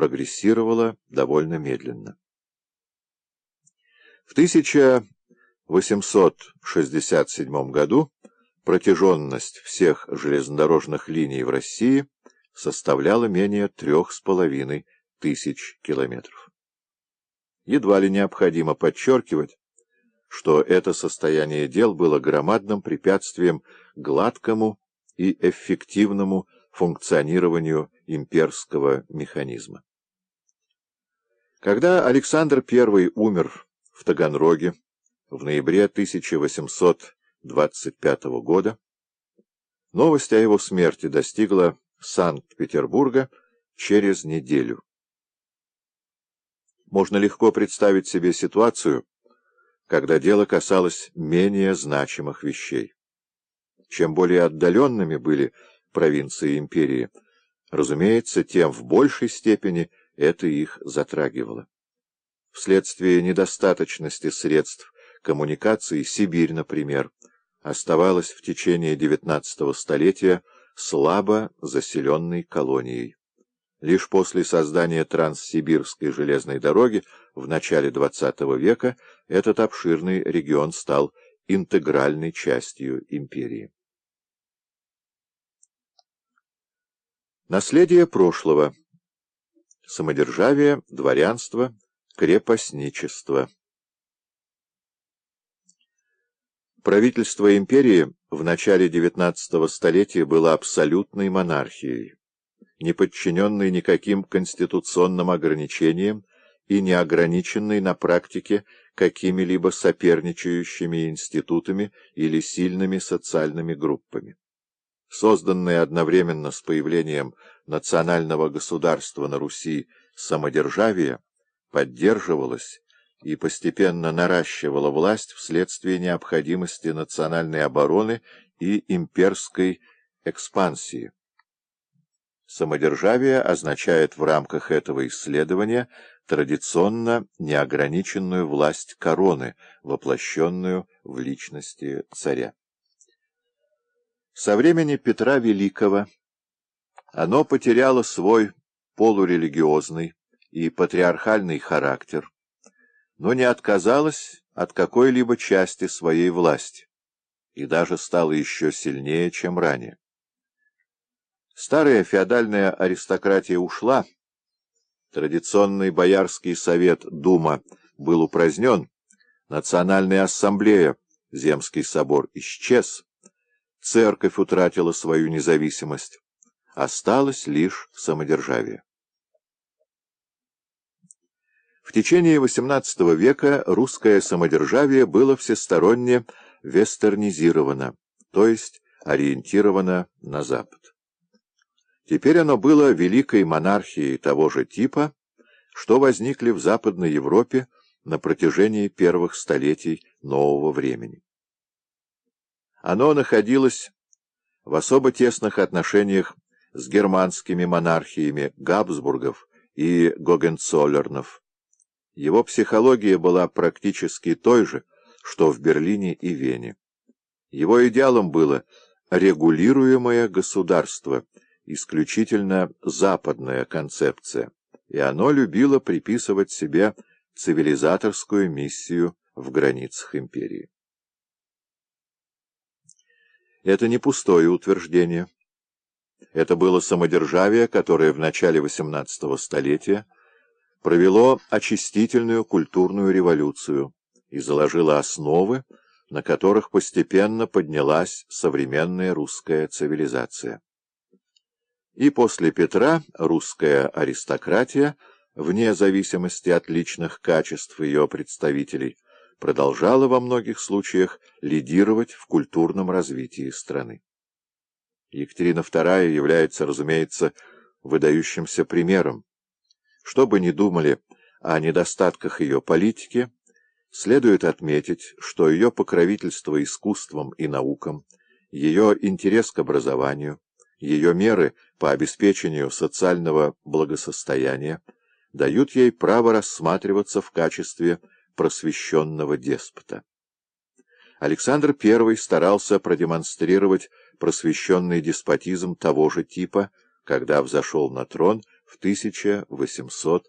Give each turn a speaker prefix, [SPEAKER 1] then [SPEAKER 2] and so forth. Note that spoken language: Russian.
[SPEAKER 1] прогрессировала довольно медленно. В 1867 году протяженность всех железнодорожных линий в России составляла менее трех с половиной тысяч километров. Едва ли необходимо подчеркивать, что это состояние дел было громадным препятствием гладкому и эффективному функционированию имперского механизма. Когда Александр I умер в Таганроге в ноябре 1825 года, новость о его смерти достигла Санкт-Петербурга через неделю. Можно легко представить себе ситуацию, когда дело касалось менее значимых вещей. Чем более отдаленными были провинции империи, разумеется, тем в большей степени это их затрагивало. Вследствие недостаточности средств коммуникации Сибирь, например, оставалась в течение XIX столетия слабо заселенной колонией. Лишь после создания Транссибирской железной дороги в начале XX века этот обширный регион стал интегральной частью империи. Наследие прошлого. Самодержавие, дворянство, крепостничество. Правительство империи в начале XIX столетия было абсолютной монархией не подчиненный никаким конституционным ограничениям и не ограниченный на практике какими-либо соперничающими институтами или сильными социальными группами. Созданное одновременно с появлением национального государства на Руси самодержавие поддерживалось и постепенно наращивало власть вследствие необходимости национальной обороны и имперской экспансии. Самодержавие означает в рамках этого исследования традиционно неограниченную власть короны, воплощенную в личности царя. Со времени Петра Великого оно потеряло свой полурелигиозный и патриархальный характер, но не отказалось от какой-либо части своей власти и даже стало еще сильнее, чем ранее. Старая феодальная аристократия ушла, традиционный боярский совет Дума был упразднен, национальная ассамблея, Земский собор исчез, церковь утратила свою независимость, осталось лишь самодержавие. В течение XVIII века русское самодержавие было всесторонне вестернизировано, то есть ориентировано на Запад. Теперь оно было великой монархией того же типа, что возникли в Западной Европе на протяжении первых столетий нового времени. Оно находилось в особо тесных отношениях с германскими монархиями Габсбургов и Гогенцоллернов. Его психология была практически той же, что в Берлине и Вене. Его идеалом было регулируемое государство – исключительно западная концепция, и оно любило приписывать себе цивилизаторскую миссию в границах империи. Это не пустое утверждение. Это было самодержавие, которое в начале XVIII столетия провело очистительную культурную революцию и заложило основы, на которых постепенно поднялась современная русская цивилизация. И после Петра русская аристократия, вне зависимости от личных качеств ее представителей, продолжала во многих случаях лидировать в культурном развитии страны. Екатерина II является, разумеется, выдающимся примером. Что бы ни думали о недостатках ее политики, следует отметить, что ее покровительство искусствам и наукам, ее интерес к образованию, ее меры по обеспечению социального благосостояния дают ей право рассматриваться в качестве просвещенного деспота. Александр I старался продемонстрировать просвещенный деспотизм того же типа, когда взошел на трон в 1800